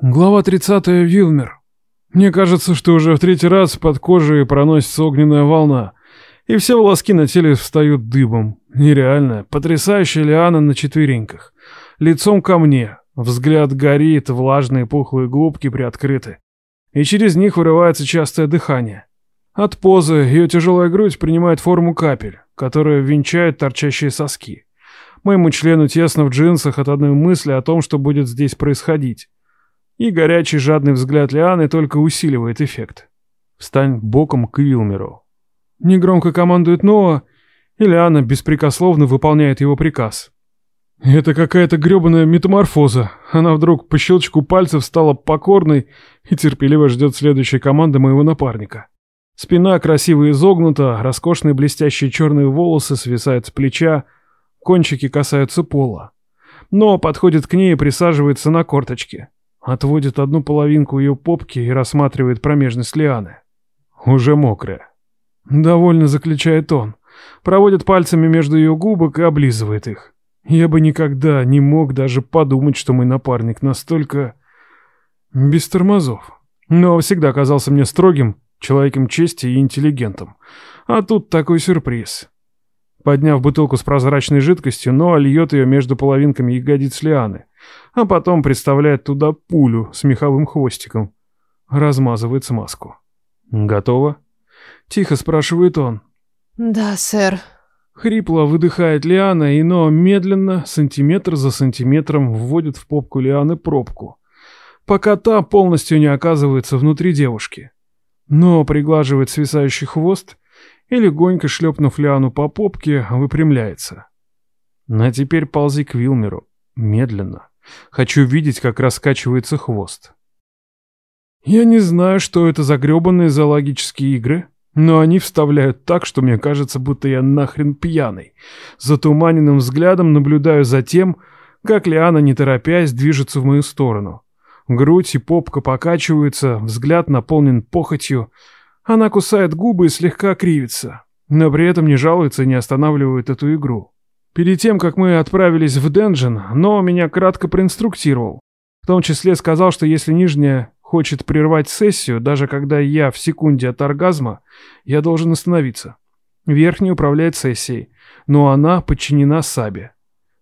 Глава 30 Вилмер. Мне кажется, что уже в третий раз под кожей проносится огненная волна, и все волоски на теле встают дыбом. Нереально. Потрясающая лиана на четвереньках. Лицом ко мне. Взгляд горит, влажные пухлые губки приоткрыты. И через них вырывается частое дыхание. От позы ее тяжелая грудь принимает форму капель, которая венчает торчащие соски. Моему члену тесно в джинсах от одной мысли о том, что будет здесь происходить. И горячий жадный взгляд Лианы только усиливает эффект. Встань боком к Вилмеру. Негромко командует Ноа, и Лиана беспрекословно выполняет его приказ. Это какая-то грёбаная метаморфоза. Она вдруг по щелчку пальцев стала покорной и терпеливо ждет следующей команды моего напарника. Спина красиво изогнута, роскошные блестящие черные волосы свисают с плеча, кончики касаются пола. Но подходит к ней и присаживается на корточки. Отводит одну половинку ее попки и рассматривает промежность лианы. Уже мокрая. Довольно заключает он. Проводит пальцами между ее губок и облизывает их. Я бы никогда не мог даже подумать, что мой напарник настолько... без тормозов. Но всегда казался мне строгим, человеком чести и интеллигентом. А тут такой сюрприз. Подняв бутылку с прозрачной жидкостью, Ноа льет ее между половинками ягодиц лианы а потом представляет туда пулю с меховым хвостиком. Размазывает смазку. «Готово?» — тихо спрашивает он. «Да, сэр». Хрипло выдыхает Лиана, и но медленно, сантиметр за сантиметром, вводит в попку Лианы пробку, пока та полностью не оказывается внутри девушки. Но приглаживает свисающий хвост и, легонько шлепнув Лиану по попке, выпрямляется. А теперь ползи к Вилмеру. Медленно. Хочу видеть, как раскачивается хвост. Я не знаю, что это за гребаные зоологические игры, но они вставляют так, что мне кажется, будто я нахрен пьяный. Затуманенным взглядом наблюдаю за тем, как Лиана, не торопясь, движется в мою сторону. Грудь и попка покачиваются, взгляд наполнен похотью. Она кусает губы и слегка кривится, но при этом не жалуется и не останавливает эту игру. Перед тем, как мы отправились в Денджин, но меня кратко проинструктировал. В том числе сказал, что если нижняя хочет прервать сессию, даже когда я в секунде от оргазма, я должен остановиться. Верхняя управляет сессией, но она подчинена Сабе.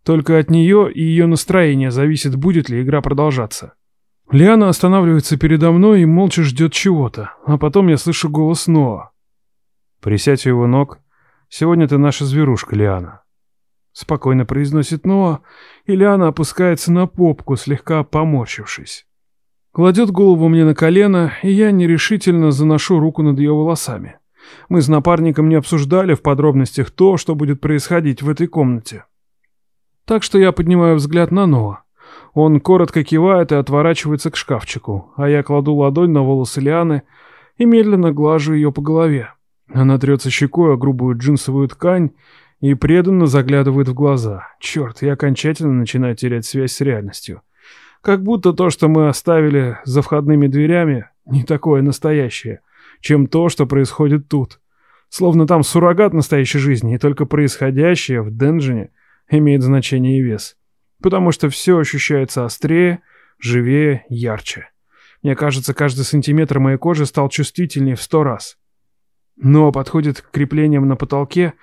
Только от нее и ее настроения зависит, будет ли игра продолжаться. Лиана останавливается передо мной и молча ждет чего-то, а потом я слышу голос Ноа. «Присядь у его ног. Сегодня ты наша зверушка, Лиана». Спокойно произносит Ноа, и Лиана опускается на попку, слегка поморщившись. Кладет голову мне на колено, и я нерешительно заношу руку над ее волосами. Мы с напарником не обсуждали в подробностях то, что будет происходить в этой комнате. Так что я поднимаю взгляд на Ноа. Он коротко кивает и отворачивается к шкафчику, а я кладу ладонь на волосы Лианы и медленно глажу ее по голове. Она трется щекой о грубую джинсовую ткань и преданно заглядывает в глаза. Черт, я окончательно начинаю терять связь с реальностью. Как будто то, что мы оставили за входными дверями, не такое настоящее, чем то, что происходит тут. Словно там суррогат настоящей жизни, и только происходящее в Денджине имеет значение и вес. Потому что все ощущается острее, живее, ярче. Мне кажется, каждый сантиметр моей кожи стал чувствительнее в сто раз. Но подходит к креплениям на потолке,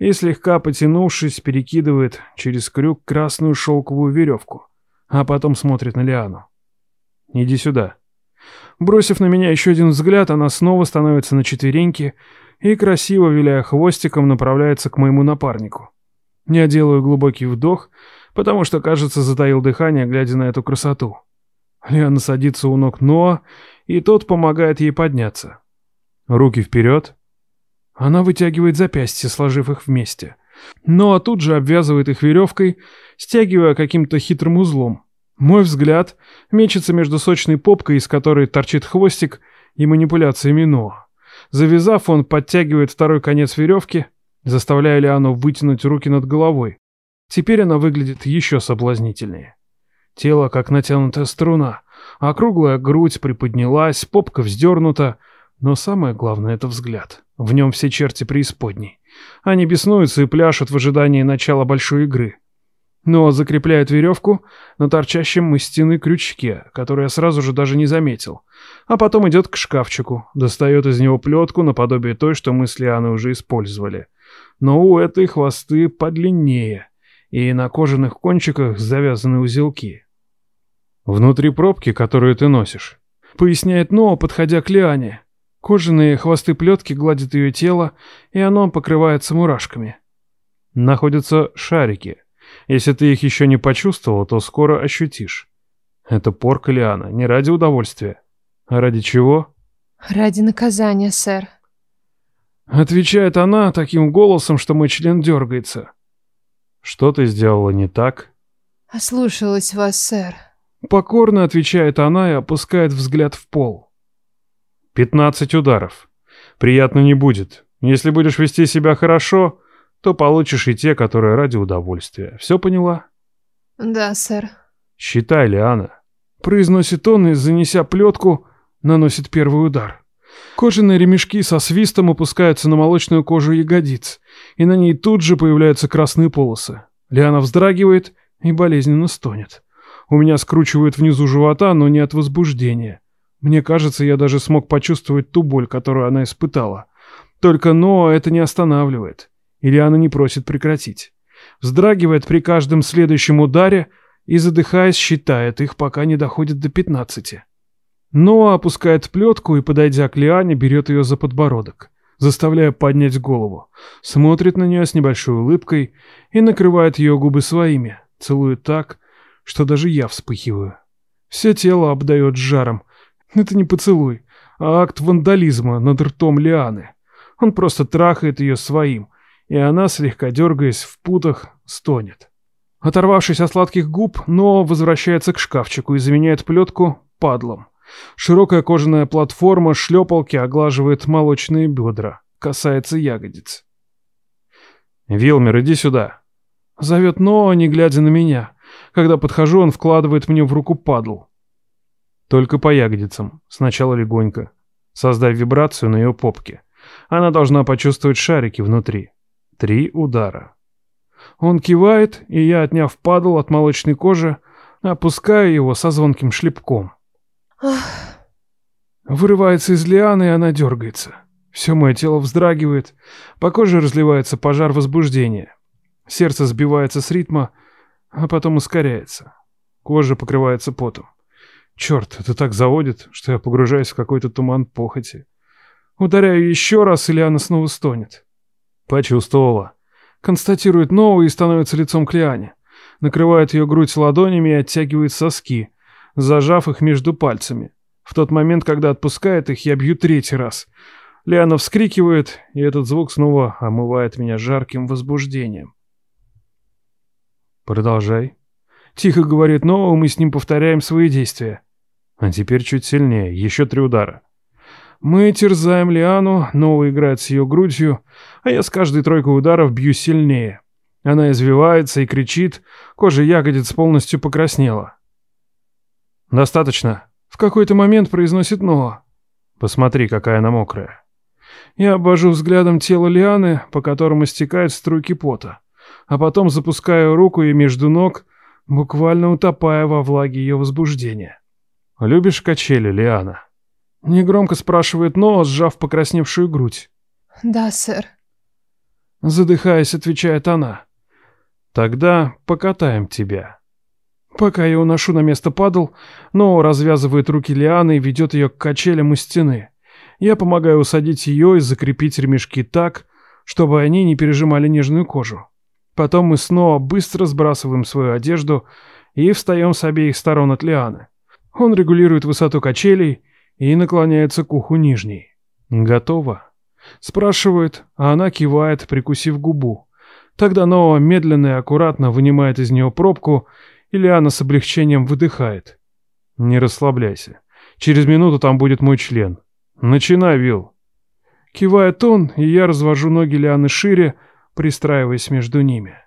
и, слегка потянувшись, перекидывает через крюк красную шелковую веревку, а потом смотрит на Лиану. «Иди сюда». Бросив на меня еще один взгляд, она снова становится на четвереньки и, красиво виляя хвостиком, направляется к моему напарнику. Я делаю глубокий вдох, потому что, кажется, затаил дыхание, глядя на эту красоту. Лиана садится у ног Ноа, и тот помогает ей подняться. Руки вперед, она вытягивает запястья, сложив их вместе. Но а тут же обвязывает их веревкой, стягивая каким-то хитрым узлом. Мой взгляд мечется между сочной попкой, из которой торчит хвостик, и манипуляциями Ноа. Завязав, он подтягивает второй конец веревки, заставляя Лиану вытянуть руки над головой. Теперь она выглядит еще соблазнительнее. Тело как натянутая струна, округлая грудь приподнялась, попка вздернута, но самое главное — это взгляд. В нем все черти преисподней. Они беснуются и пляшут в ожидании начала большой игры. но закрепляет веревку на торчащем из стены крючке, который я сразу же даже не заметил, а потом идет к шкафчику, достает из него плетку наподобие той, что мы с Лианой уже использовали. Но у этой хвосты подлиннее, и на кожаных кончиках завязаны узелки. «Внутри пробки, которую ты носишь», — поясняет Ноа, подходя к Лиане. Кожаные хвосты плетки гладят ее тело, и оно покрывается мурашками. Находятся шарики — если ты их еще не почувствовал, то скоро ощутишь. Это порка Лиана, не ради удовольствия. А ради чего? Ради наказания, сэр. Отвечает она таким голосом, что мой член дергается. Что ты сделала не так? Ослушалась вас, сэр. Покорно отвечает она и опускает взгляд в пол. Пятнадцать ударов. Приятно не будет. Если будешь вести себя хорошо, то получишь и те, которые ради удовольствия. Все поняла? Да, сэр. Считай, Лиана. Произносит он и, занеся плетку, наносит первый удар. Кожаные ремешки со свистом опускаются на молочную кожу ягодиц, и на ней тут же появляются красные полосы. Лиана вздрагивает и болезненно стонет. У меня скручивают внизу живота, но не от возбуждения. Мне кажется, я даже смог почувствовать ту боль, которую она испытала. Только но это не останавливает. Ильяна не просит прекратить. Вздрагивает при каждом следующем ударе и, задыхаясь, считает их, пока не доходит до пятнадцати. Но опускает плетку и, подойдя к Лиане, берет ее за подбородок, заставляя поднять голову, смотрит на нее с небольшой улыбкой и накрывает ее губы своими, целует так, что даже я вспыхиваю. Все тело обдает жаром. Это не поцелуй, а акт вандализма над ртом Лианы. Он просто трахает ее своим, и она, слегка дергаясь в путах, стонет. Оторвавшись от сладких губ, но возвращается к шкафчику и заменяет плетку падлом. Широкая кожаная платформа шлепалки оглаживает молочные бедра, касается ягодиц. «Вилмер, иди сюда!» Зовет Ноа, не глядя на меня. Когда подхожу, он вкладывает мне в руку падл. Только по ягодицам, сначала легонько. Создай вибрацию на ее попке. Она должна почувствовать шарики внутри. Три удара. Он кивает, и я, отняв падал от молочной кожи, опускаю его со звонким шлепком. Вырывается из лианы, и она дергается. Все мое тело вздрагивает, по коже разливается пожар возбуждения. Сердце сбивается с ритма, а потом ускоряется. Кожа покрывается потом. Черт, это так заводит, что я погружаюсь в какой-то туман похоти. Ударяю еще раз, и Лиана снова стонет. Почувствовала. Констатирует новую и становится лицом к Лиане. Накрывает ее грудь ладонями и оттягивает соски, зажав их между пальцами. В тот момент, когда отпускает их, я бью третий раз. Лиана вскрикивает, и этот звук снова омывает меня жарким возбуждением. «Продолжай». Тихо говорит Ноу, мы с ним повторяем свои действия. А теперь чуть сильнее, еще три удара. Мы терзаем Лиану, Нова играет с ее грудью, а я с каждой тройкой ударов бью сильнее. Она извивается и кричит, кожа ягодиц полностью покраснела. «Достаточно», — в какой-то момент произносит Ноа. «Посмотри, какая она мокрая». Я обвожу взглядом тело Лианы, по которому стекают струйки пота, а потом запускаю руку и между ног, буквально утопая во влаге ее возбуждения. «Любишь качели, Лиана?» Негромко спрашивает Ноа, сжав покрасневшую грудь. «Да, сэр». Задыхаясь, отвечает она. «Тогда покатаем тебя». Пока я уношу на место падал, Ноа развязывает руки Лианы и ведет ее к качелям у стены. Я помогаю усадить ее и закрепить ремешки так, чтобы они не пережимали нежную кожу. Потом мы снова быстро сбрасываем свою одежду и встаем с обеих сторон от Лианы. Он регулирует высоту качелей, и наклоняется к уху нижней. «Готово?» Спрашивает, а она кивает, прикусив губу. Тогда Ноа медленно и аккуратно вынимает из нее пробку, и Лиана с облегчением выдыхает. «Не расслабляйся. Через минуту там будет мой член. Начинай, Вил. Кивает он, и я развожу ноги Лианы шире, пристраиваясь между ними.